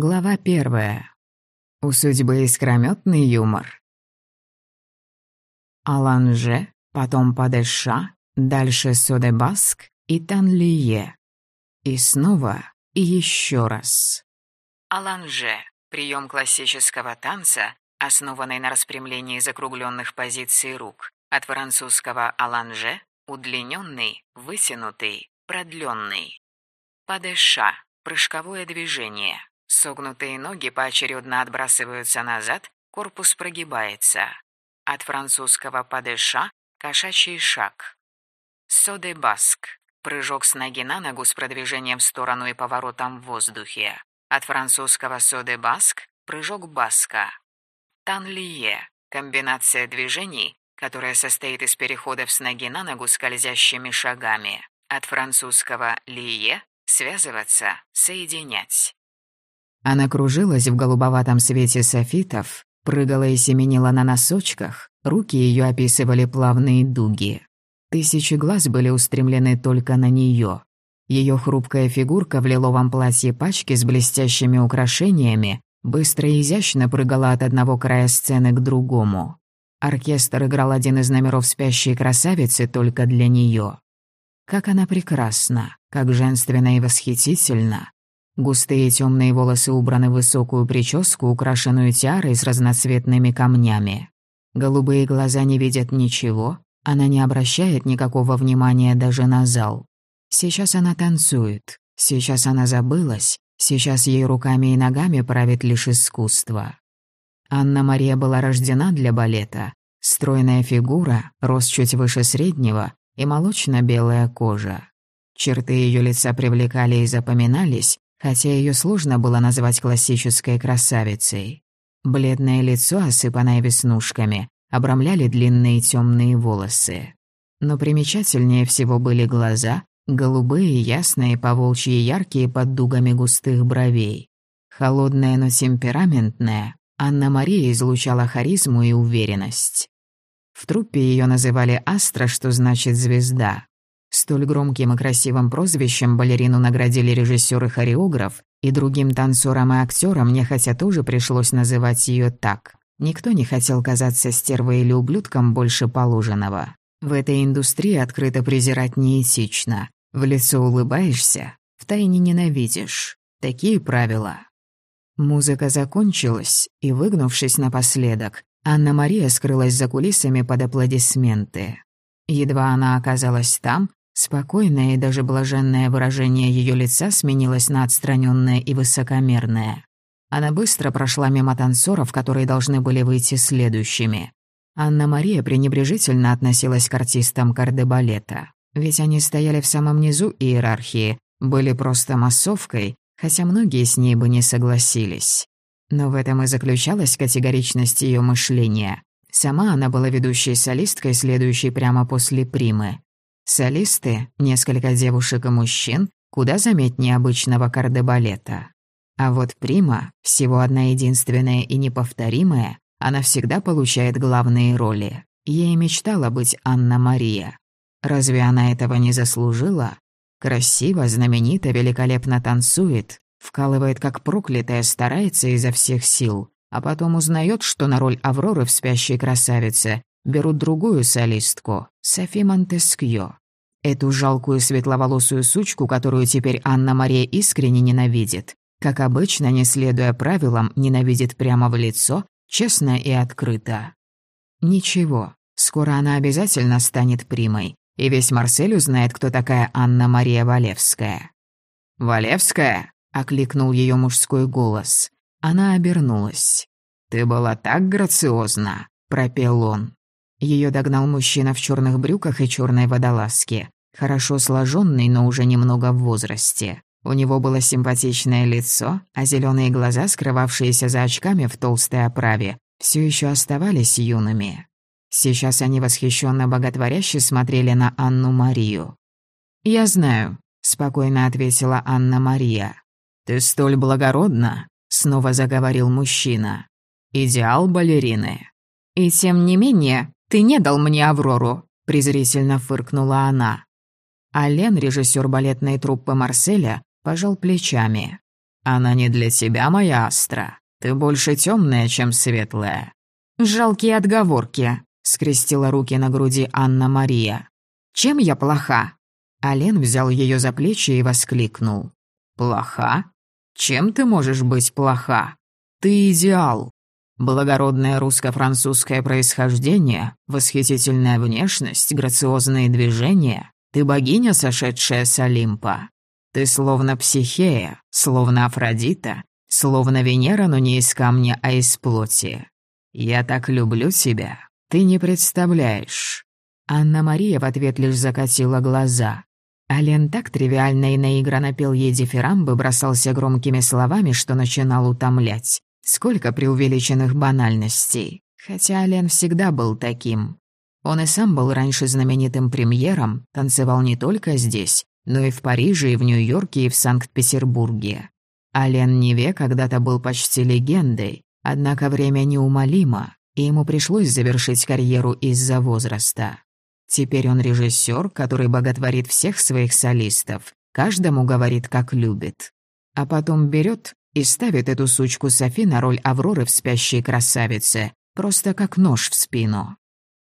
Глава первая. У судьбы искрометный юмор. Аланже, потом Падеша, дальше Содебаск и Танлие. И снова, и еще раз. Аланже – прием классического танца, основанный на распрямлении закругленных позиций рук, от французского «аланже» – удлиненный, вытянутый, продленный. Падеша – прыжковое движение, Согнутые ноги поочередно отбрасываются назад, корпус прогибается. От французского «падеша» – кошачий шаг. Соде-баск – прыжок с ноги на ногу с продвижением в сторону и поворотом в воздухе. От французского «соде-баск» – прыжок баска. Танлие – комбинация движений, которая состоит из переходов с ноги на ногу скользящими шагами. От французского «лие» – связываться, соединять. Она кружилась в голубоватом свете софитов, прыгала и семенила на носочках, руки ее описывали плавные дуги. Тысячи глаз были устремлены только на нее. Ее хрупкая фигурка в лиловом платье пачки с блестящими украшениями быстро и изящно прыгала от одного края сцены к другому. Оркестр играл один из номеров спящей красавицы только для нее. Как она прекрасна, как женственно и восхитительно, Густые темные волосы убраны в высокую прическу, украшенную тиарой с разноцветными камнями. Голубые глаза не видят ничего, она не обращает никакого внимания даже на зал. Сейчас она танцует, сейчас она забылась, сейчас ей руками и ногами правит лишь искусство. Анна-Мария была рождена для балета. Стройная фигура, рост чуть выше среднего и молочно-белая кожа. Черты ее лица привлекали и запоминались, хотя ее сложно было назвать классической красавицей. Бледное лицо, осыпанное веснушками, обрамляли длинные темные волосы. Но примечательнее всего были глаза, голубые, ясные, поволчьи яркие под дугами густых бровей. Холодная, но темпераментная, Анна-Мария излучала харизму и уверенность. В труппе ее называли «Астра», что значит «звезда». Столь громким и красивым прозвищем балерину наградили режиссер и хореограф, и другим танцорам и актерам нехотя тоже пришлось называть ее так. Никто не хотел казаться стервой или ублюдком больше положенного. В этой индустрии открыто презирать неэтично. В лицо улыбаешься, втайне ненавидишь. Такие правила. Музыка закончилась, и, выгнувшись напоследок, Анна-Мария скрылась за кулисами под аплодисменты. Едва она оказалась там, Спокойное и даже блаженное выражение ее лица сменилось на отстраненное и высокомерное. Она быстро прошла мимо танцоров, которые должны были выйти следующими. Анна-Мария пренебрежительно относилась к артистам кардебалета, ведь они стояли в самом низу иерархии, были просто массовкой, хотя многие с ней бы не согласились. Но в этом и заключалась категоричность ее мышления. Сама она была ведущей солисткой, следующей прямо после примы. Солисты, несколько девушек и мужчин, куда заметнее обычного кардебалета. А вот Прима, всего одна единственная и неповторимая, она всегда получает главные роли. Ей мечтала быть Анна-Мария. Разве она этого не заслужила? Красиво, знаменита, великолепно танцует, вкалывает как проклятая, старается изо всех сил, а потом узнает, что на роль Авроры в «Спящей красавице» берут другую солистку, Софи Монтескьё. Эту жалкую светловолосую сучку, которую теперь Анна-Мария искренне ненавидит. Как обычно, не следуя правилам, ненавидит прямо в лицо, честно и открыто. Ничего, скоро она обязательно станет примой, и весь Марсель узнает, кто такая Анна-Мария Валевская. «Валевская?» — окликнул ее мужской голос. Она обернулась. «Ты была так грациозна», — пропел он. Ее догнал мужчина в черных брюках и черной водолазке. Хорошо сложенный, но уже немного в возрасте. У него было симпатичное лицо, а зеленые глаза, скрывавшиеся за очками в толстой оправе, все еще оставались юными. Сейчас они восхищенно боготворяще смотрели на Анну-Марию. «Я знаю», — спокойно ответила Анна-Мария. «Ты столь благородна», — снова заговорил мужчина. «Идеал балерины». «И тем не менее, ты не дал мне Аврору», — презрительно фыркнула она. А Лен, режиссер балетной труппы Марселя, пожал плечами. Она не для тебя, моя Астра. Ты больше темная, чем светлая». «Жалкие отговорки», — скрестила руки на груди Анна-Мария. «Чем я плоха?» Ален взял ее за плечи и воскликнул. «Плоха? Чем ты можешь быть плоха? Ты идеал. Благородное русско-французское происхождение, восхитительная внешность, грациозные движения. Ты богиня, сошедшая с Олимпа. Ты словно психея, словно Афродита, словно Венера, но не из камня, а из плоти. Я так люблю тебя, ты не представляешь». Анна-Мария в ответ лишь закатила глаза. Ален так тривиально и наигранно пел ей дифирамбы, бросался громкими словами, что начинал утомлять. Сколько преувеличенных банальностей. Хотя Ален всегда был таким. Он и сам был раньше знаменитым премьером, танцевал не только здесь, но и в Париже, и в Нью-Йорке, и в Санкт-Петербурге. Ален Неве когда-то был почти легендой, однако время неумолимо, и ему пришлось завершить карьеру из-за возраста. Теперь он режиссер, который боготворит всех своих солистов, каждому говорит, как любит. А потом берет и ставит эту сучку Софи на роль Авроры в «Спящей красавице», просто как нож в спину.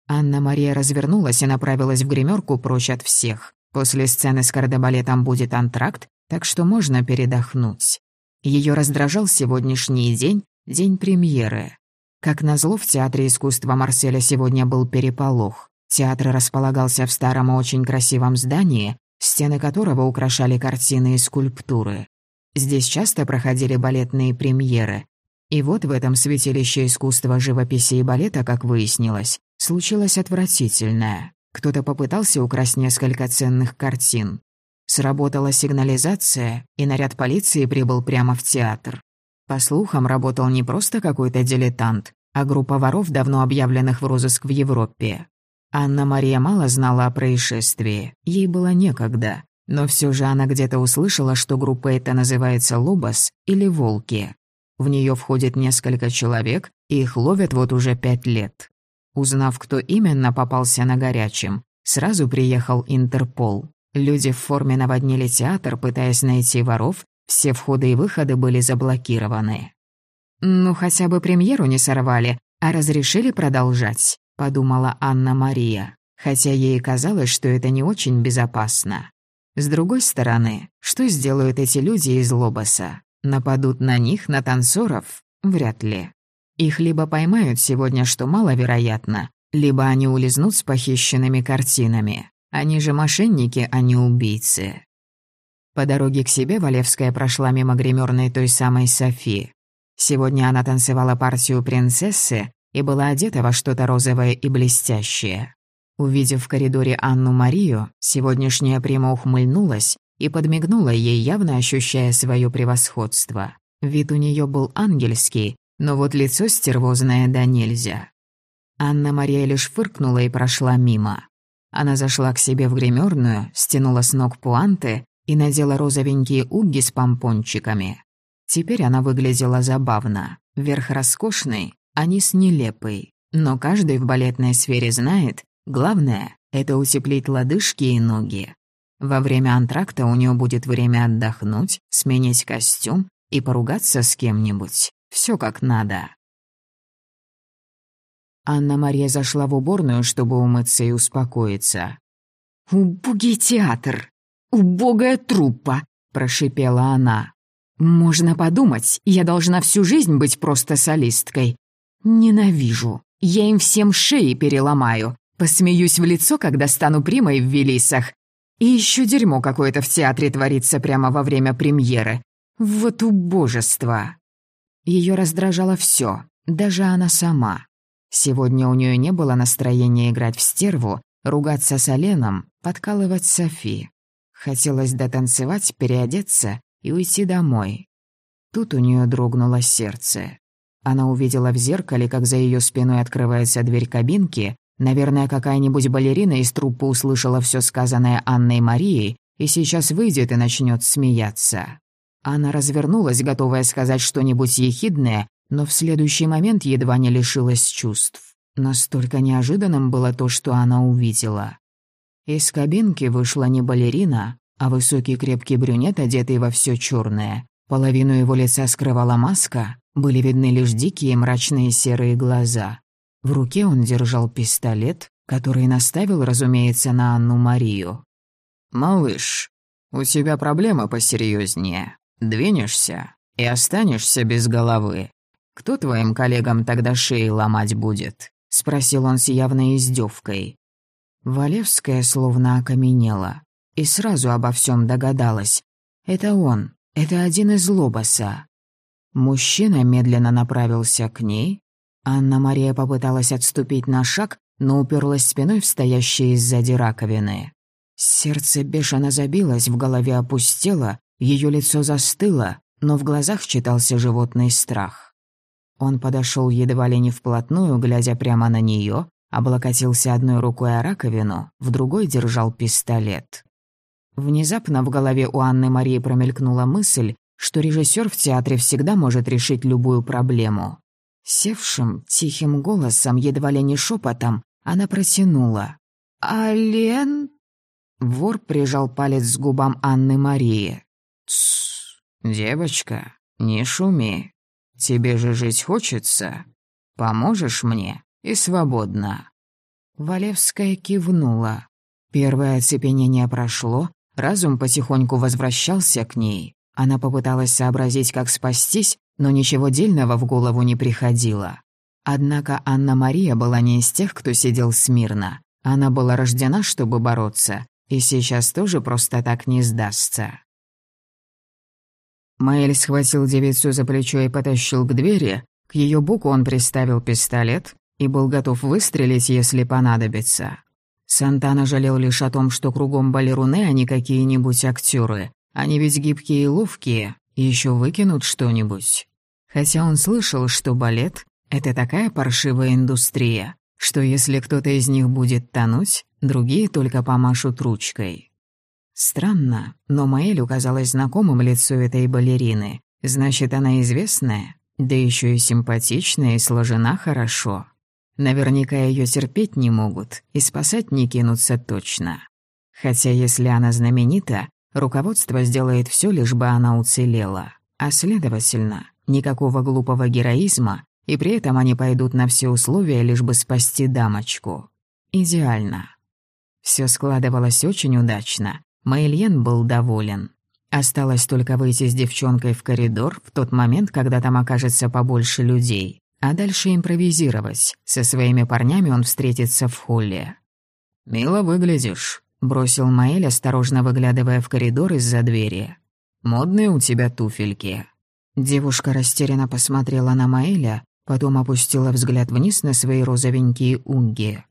Анна-Мария развернулась и направилась в гримерку прочь от всех. После сцены с кардебалетом будет антракт, так что можно передохнуть. Ее раздражал сегодняшний день, день премьеры. Как назло, в Театре искусства Марселя сегодня был переполох. Театр располагался в старом очень красивом здании, стены которого украшали картины и скульптуры. Здесь часто проходили балетные премьеры. И вот в этом святилище искусства живописи и балета, как выяснилось, случилось отвратительное. Кто-то попытался украсть несколько ценных картин. Сработала сигнализация, и наряд полиции прибыл прямо в театр. По слухам, работал не просто какой-то дилетант, а группа воров, давно объявленных в розыск в Европе. Анна-Мария мало знала о происшествии, ей было некогда, но все же она где-то услышала, что группа эта называется «Лобос» или «Волки». В нее входит несколько человек, и их ловят вот уже пять лет. Узнав, кто именно попался на горячем, сразу приехал Интерпол. Люди в форме наводнили театр, пытаясь найти воров, все входы и выходы были заблокированы. «Ну, хотя бы премьеру не сорвали, а разрешили продолжать», — подумала Анна-Мария, хотя ей казалось, что это не очень безопасно. С другой стороны, что сделают эти люди из Лобоса? Нападут на них, на танцоров? Вряд ли. Их либо поймают сегодня, что маловероятно, либо они улизнут с похищенными картинами. Они же мошенники, а не убийцы. По дороге к себе Валевская прошла мимо гримерной той самой Софи. Сегодня она танцевала партию принцессы, и была одета во что-то розовое и блестящее. Увидев в коридоре Анну-Марию, сегодняшняя прямо ухмыльнулась и подмигнула ей, явно ощущая свое превосходство. Вид у нее был ангельский, но вот лицо стервозное да нельзя. Анна-Мария лишь фыркнула и прошла мимо. Она зашла к себе в гримерную, стянула с ног пуанты и надела розовенькие уги с помпончиками. Теперь она выглядела забавно. Верх роскошный, а низ нелепый. Но каждый в балетной сфере знает, главное — это утеплить лодыжки и ноги. Во время антракта у нее будет время отдохнуть, сменить костюм и поругаться с кем-нибудь. Все как надо. Анна-Мария зашла в уборную, чтобы умыться и успокоиться. «Убогий театр! Убогая труппа!» – прошипела она. «Можно подумать, я должна всю жизнь быть просто солисткой. Ненавижу. Я им всем шеи переломаю. Посмеюсь в лицо, когда стану примой в Велисах. И еще дерьмо какое-то в театре творится прямо во время премьеры. Вот убожество. Ее раздражало все, даже она сама. Сегодня у нее не было настроения играть в стерву, ругаться с Оленом, подкалывать Софи. Хотелось дотанцевать, переодеться и уйти домой. Тут у нее дрогнуло сердце. Она увидела в зеркале, как за ее спиной открывается дверь кабинки. Наверное, какая-нибудь балерина из труппы услышала все сказанное Анной Марией и сейчас выйдет и начнет смеяться. Она развернулась, готовая сказать что-нибудь ехидное, но в следующий момент едва не лишилась чувств. Настолько неожиданным было то, что она увидела. Из кабинки вышла не балерина, а высокий крепкий брюнет, одетый во все черное. Половину его лица скрывала маска, были видны лишь дикие мрачные серые глаза. В руке он держал пистолет, который наставил, разумеется, на Анну-Марию. «Малыш, у тебя проблема посерьезнее. Двинешься и останешься без головы. Кто твоим коллегам тогда шеи ломать будет?» — спросил он с явной издевкой. Валевская словно окаменела и сразу обо всем догадалась. Это он, это один из Лобоса. Мужчина медленно направился к ней. Анна-Мария попыталась отступить на шаг, но уперлась спиной в стоящие сзади раковины. Сердце бешено забилось, в голове опустело, ее лицо застыло, но в глазах читался животный страх. Он подошел едва ли не вплотную, глядя прямо на нее, облокотился одной рукой о раковину, в другой держал пистолет. Внезапно в голове у Анны Марии промелькнула мысль, что режиссер в театре всегда может решить любую проблему. Севшим, тихим голосом, едва ли не шепотом, она протянула. «Ален?» Вор прижал палец к губам Анны Марии. «Тссс, девочка, не шуми. Тебе же жить хочется. Поможешь мне и свободно». Валевская кивнула. Первое оцепенение прошло, Разум потихоньку возвращался к ней. Она попыталась сообразить, как спастись, но ничего дельного в голову не приходило. Однако Анна-Мария была не из тех, кто сидел смирно. Она была рождена, чтобы бороться, и сейчас тоже просто так не сдастся. Маэль схватил девицу за плечо и потащил к двери. К ее боку он приставил пистолет и был готов выстрелить, если понадобится. Сантана жалел лишь о том, что кругом балеруны, а не какие-нибудь актеры. Они ведь гибкие и ловкие, и еще выкинут что-нибудь. Хотя он слышал, что балет — это такая паршивая индустрия, что если кто-то из них будет тонуть, другие только помашут ручкой. Странно, но Маэлю казалось знакомым лицо этой балерины. Значит, она известная, да еще и симпатичная и сложена хорошо. Наверняка ее терпеть не могут и спасать не кинутся точно. Хотя если она знаменита, руководство сделает все, лишь бы она уцелела. А следовательно, никакого глупого героизма, и при этом они пойдут на все условия, лишь бы спасти дамочку. Идеально. Все складывалось очень удачно. Мэйльен был доволен. Осталось только выйти с девчонкой в коридор в тот момент, когда там окажется побольше людей. А дальше импровизировать. Со своими парнями он встретится в холле. «Мило выглядишь», — бросил Маэль, осторожно выглядывая в коридор из-за двери. «Модные у тебя туфельки». Девушка растерянно посмотрела на Маэля, потом опустила взгляд вниз на свои розовенькие унги.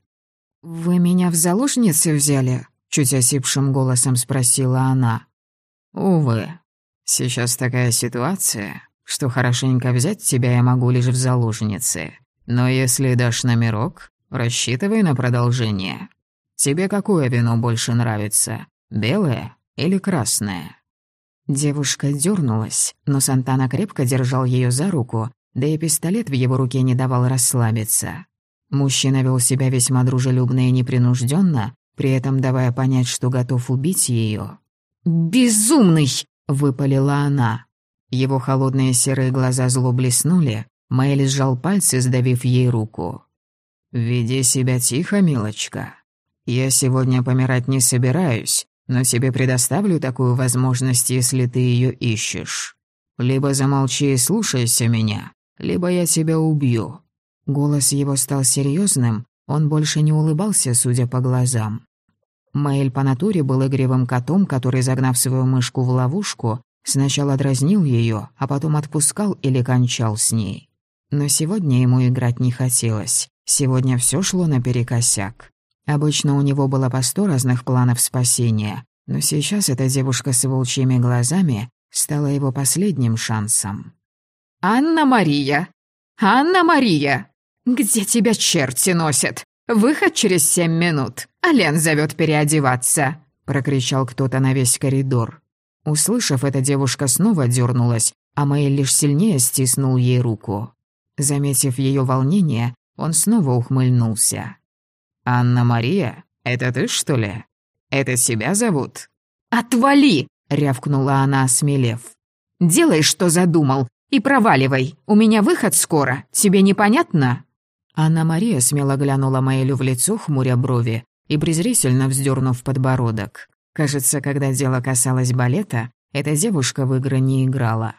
«Вы меня в заложницы взяли?» — чуть осипшим голосом спросила она. «Увы, сейчас такая ситуация, что хорошенько взять тебя я могу лишь в заложницы. Но если дашь номерок, рассчитывай на продолжение. Тебе какое вино больше нравится, белое или красное?» Девушка дернулась, но Сантана крепко держал ее за руку, да и пистолет в его руке не давал расслабиться. Мужчина вел себя весьма дружелюбно и непринужденно, при этом давая понять, что готов убить ее. «Безумный!» — выпалила она. Его холодные серые глаза зло блеснули, Мэйли сжал пальцы, сдавив ей руку. «Веди себя тихо, милочка. Я сегодня помирать не собираюсь, но тебе предоставлю такую возможность, если ты ее ищешь. Либо замолчи и слушайся меня, либо я тебя убью». Голос его стал серьезным, он больше не улыбался, судя по глазам. Мэйль по натуре был игривым котом, который, загнав свою мышку в ловушку, Сначала дразнил ее, а потом отпускал или кончал с ней. Но сегодня ему играть не хотелось. Сегодня все шло наперекосяк. Обычно у него было по сто разных планов спасения, но сейчас эта девушка с волчьими глазами стала его последним шансом. «Анна-Мария! Анна-Мария! Где тебя черти носят? Выход через семь минут. Ален зовет переодеваться!» — прокричал кто-то на весь коридор. Услышав это, девушка снова дернулась, а Мэйл лишь сильнее стиснул ей руку. Заметив ее волнение, он снова ухмыльнулся. «Анна-Мария, это ты, что ли? Это себя зовут?» «Отвали!» — рявкнула она, осмелев. Делай, что задумал, и проваливай. У меня выход скоро. Тебе непонятно?» Анна-Мария смело глянула Маэлю в лицо, хмуря брови, и презрительно вздернув подбородок. Кажется, когда дело касалось балета, эта девушка в игры не играла.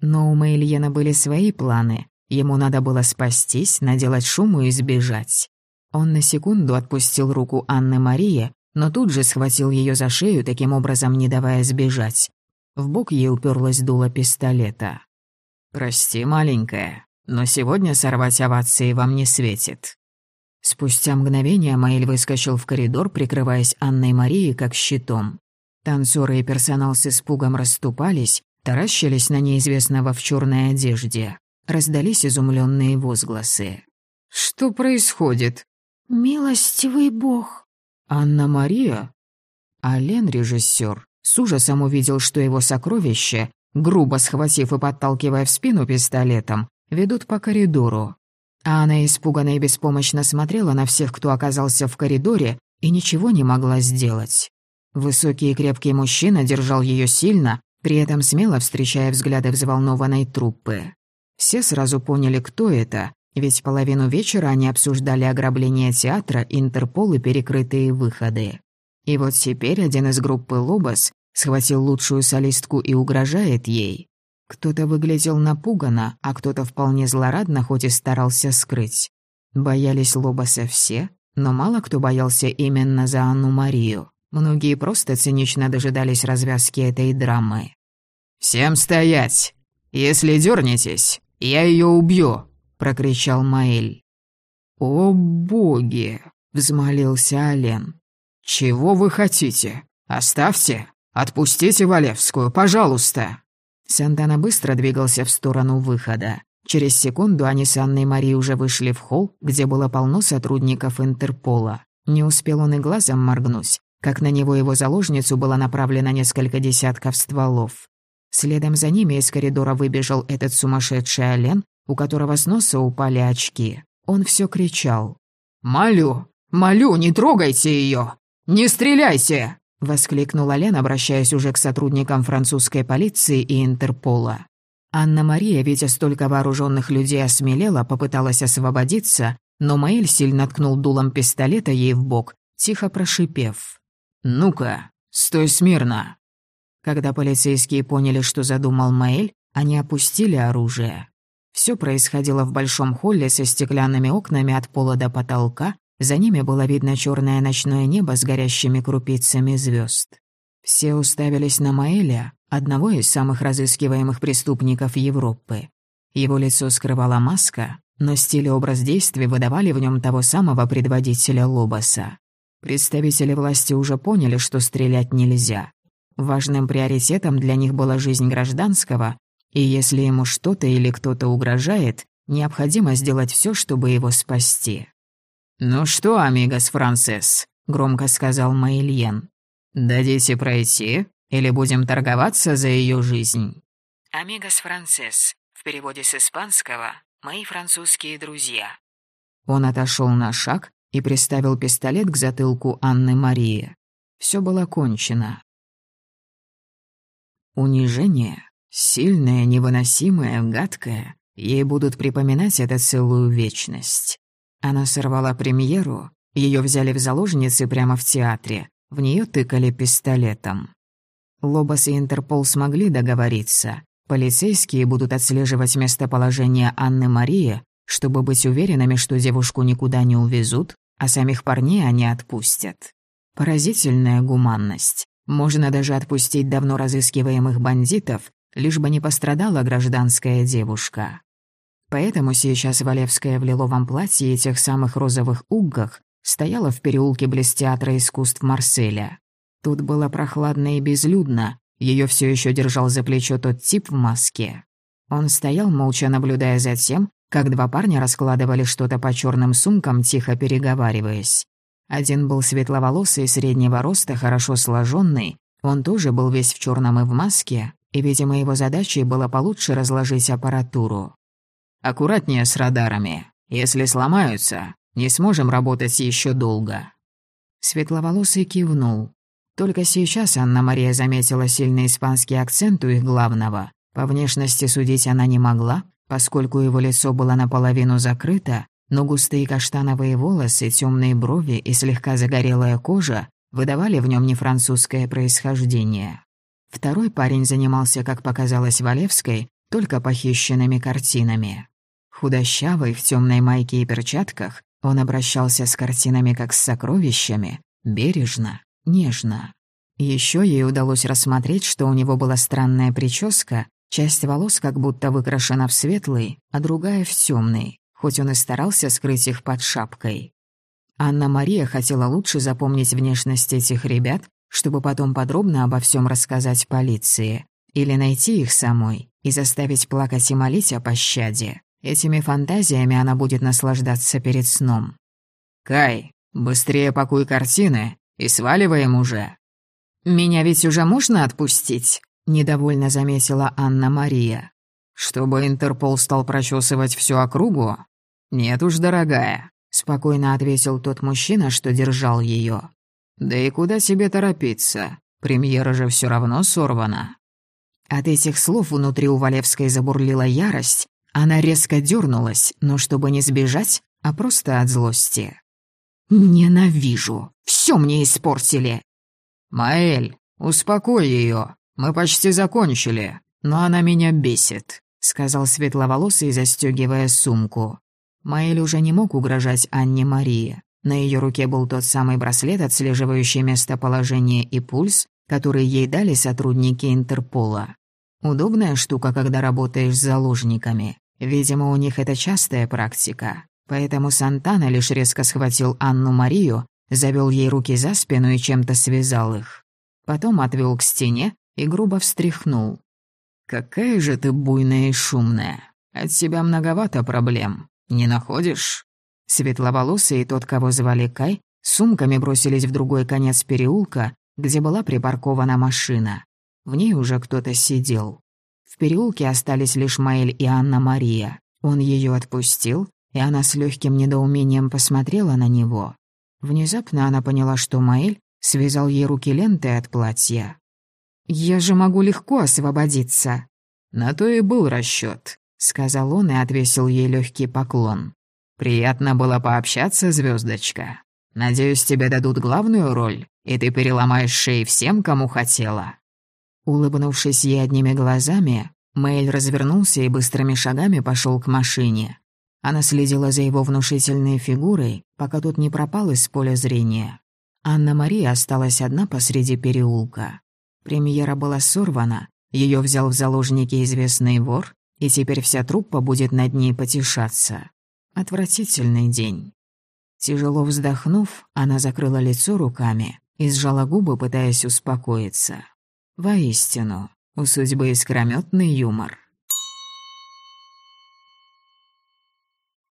Но у Маэльена были свои планы. Ему надо было спастись, наделать шуму и сбежать. Он на секунду отпустил руку Анны Марии, но тут же схватил ее за шею, таким образом не давая сбежать. В бок ей уперлась дуло пистолета. «Прости, маленькая, но сегодня сорвать овации вам не светит». Спустя мгновение Маэль выскочил в коридор, прикрываясь Анной Марией как щитом. Танцоры и персонал с испугом расступались, таращились на неизвестного в черной одежде. Раздались изумленные возгласы. «Что происходит?» «Милостивый бог!» «Анна-Мария?» Ален, режиссер, с ужасом увидел, что его сокровище, грубо схватив и подталкивая в спину пистолетом, ведут по коридору. А она испуганно и беспомощно смотрела на всех, кто оказался в коридоре, и ничего не могла сделать. Высокий и крепкий мужчина держал ее сильно, при этом смело встречая взгляды взволнованной труппы. Все сразу поняли, кто это, ведь половину вечера они обсуждали ограбление театра, Интерпол и перекрытые выходы. И вот теперь один из группы «Лобос» схватил лучшую солистку и угрожает ей. Кто-то выглядел напуганно, а кто-то вполне злорадно, хоть и старался скрыть. Боялись Лобоса все, но мало кто боялся именно за Анну Марию. Многие просто цинично дожидались развязки этой драмы. «Всем стоять! Если дернетесь, я ее убью!» — прокричал Маэль. «О боги!» — взмолился Ален. «Чего вы хотите? Оставьте! Отпустите Валевскую, пожалуйста!» Сантана быстро двигался в сторону выхода. Через секунду они с Анной Марией уже вышли в холл, где было полно сотрудников Интерпола. Не успел он и глазом моргнуть, как на него его заложницу было направлено несколько десятков стволов. Следом за ними из коридора выбежал этот сумасшедший Ален, у которого с носа упали очки. Он все кричал. «Молю, молю, не трогайте ее! «Не стреляйте!» — воскликнула Лен, обращаясь уже к сотрудникам французской полиции и Интерпола. Анна-Мария, видя столько вооруженных людей, осмелела, попыталась освободиться, но Маэль сильно ткнул дулом пистолета ей в бок, тихо прошипев. «Ну-ка, стой смирно!» Когда полицейские поняли, что задумал Маэль, они опустили оружие. Все происходило в большом холле со стеклянными окнами от пола до потолка, за ними было видно черное ночное небо с горящими крупицами звезд. Все уставились на Маэля, одного из самых разыскиваемых преступников Европы. Его лицо скрывала маска, но стиль и образ действий выдавали в нем того самого предводителя Лобоса. Представители власти уже поняли, что стрелять нельзя. Важным приоритетом для них была жизнь гражданского, и если ему что-то или кто-то угрожает, необходимо сделать все, чтобы его спасти. «Ну что, амигос Францис?» — громко сказал Маильен. «Дадите пройти или будем торговаться за ее жизнь?» «Амигос Францис» в переводе с испанского «Мои французские друзья». Он отошел на шаг и приставил пистолет к затылку Анны Марии. Все было кончено. Унижение, сильное, невыносимое, гадкое, ей будут припоминать это целую вечность. Она сорвала премьеру, ее взяли в заложницы прямо в театре, в нее тыкали пистолетом. Лобос и Интерпол смогли договориться. Полицейские будут отслеживать местоположение Анны Марии, чтобы быть уверенными, что девушку никуда не увезут, а самих парней они отпустят. Поразительная гуманность. Можно даже отпустить давно разыскиваемых бандитов, лишь бы не пострадала гражданская девушка. Поэтому сейчас Валевская в лиловом платье и тех самых розовых уггах стояла в переулке близ театра искусств Марселя. Тут было прохладно и безлюдно, ее все еще держал за плечо тот тип в маске. Он стоял, молча наблюдая за тем, как два парня раскладывали что-то по черным сумкам, тихо переговариваясь. Один был светловолосый, среднего роста, хорошо сложенный. Он тоже был весь в черном и в маске, и, видимо, его задачей было получше разложить аппаратуру. Аккуратнее с радарами. Если сломаются, не сможем работать еще долго». Светловолосый кивнул. Только сейчас Анна-Мария заметила сильный испанский акцент у их главного, По внешности судить она не могла, поскольку его лицо было наполовину закрыто, но густые каштановые волосы, темные брови и слегка загорелая кожа выдавали в нем не французское происхождение. Второй парень занимался, как показалось Валевской, только похищенными картинами. Худощавый, в темной майке и перчатках, он обращался с картинами как с сокровищами, бережно, нежно. Еще ей удалось рассмотреть, что у него была странная прическа, часть волос как будто выкрашена в светлый, а другая в темный, хоть он и старался скрыть их под шапкой. Анна-Мария хотела лучше запомнить внешность этих ребят, чтобы потом подробно обо всем рассказать полиции. Или найти их самой и заставить плакать и молить о пощаде. Этими фантазиями она будет наслаждаться перед сном. «Кай, быстрее пакуй картины и сваливаем уже». «Меня ведь уже можно отпустить?» — недовольно заметила Анна-Мария. «Чтобы Интерпол стал прочесывать всю округу? Нет уж, дорогая», — спокойно ответил тот мужчина, что держал ее. «Да и куда тебе торопиться? Премьера же все равно сорвана». От этих слов внутри у Валевской забурлила ярость, она резко дернулась, но чтобы не сбежать, а просто от злости. «Ненавижу! Все мне испортили!» «Маэль, успокой ее. Мы почти закончили, но она меня бесит», — сказал светловолосый, застегивая сумку. Маэль уже не мог угрожать Анне Марии. На ее руке был тот самый браслет, отслеживающий местоположение и пульс, который ей дали сотрудники Интерпола. Удобная штука, когда работаешь с заложниками. Видимо, у них это частая практика. Поэтому Сантана лишь резко схватил Анну-Марию, завел ей руки за спину и чем-то связал их. Потом отвел к стене и грубо встряхнул. «Какая же ты буйная и шумная. От тебя многовато проблем. Не находишь?» Светловолосый и тот, кого звали Кай, сумками бросились в другой конец переулка, где была припаркована машина. В ней уже кто-то сидел. В переулке остались лишь Маэль и Анна-Мария. Он ее отпустил, и она с легким недоумением посмотрела на него. Внезапно она поняла, что Маэль связал ей руки лентой от платья. «Я же могу легко освободиться». «На то и был расчет, сказал он и отвесил ей легкий поклон. «Приятно было пообщаться, звездочка. Надеюсь, тебе дадут главную роль, и ты переломаешь шеи всем, кому хотела». Улыбнувшись ей одними глазами, Мэйль развернулся и быстрыми шагами пошел к машине. Она следила за его внушительной фигурой, пока тот не пропал из поля зрения. Анна-Мария осталась одна посреди переулка. Премьера была сорвана, ее взял в заложники известный вор, и теперь вся труппа будет над ней потешаться. Отвратительный день. Тяжело вздохнув, она закрыла лицо руками и сжала губы, пытаясь успокоиться. Воистину, у судьбы искрометный юмор.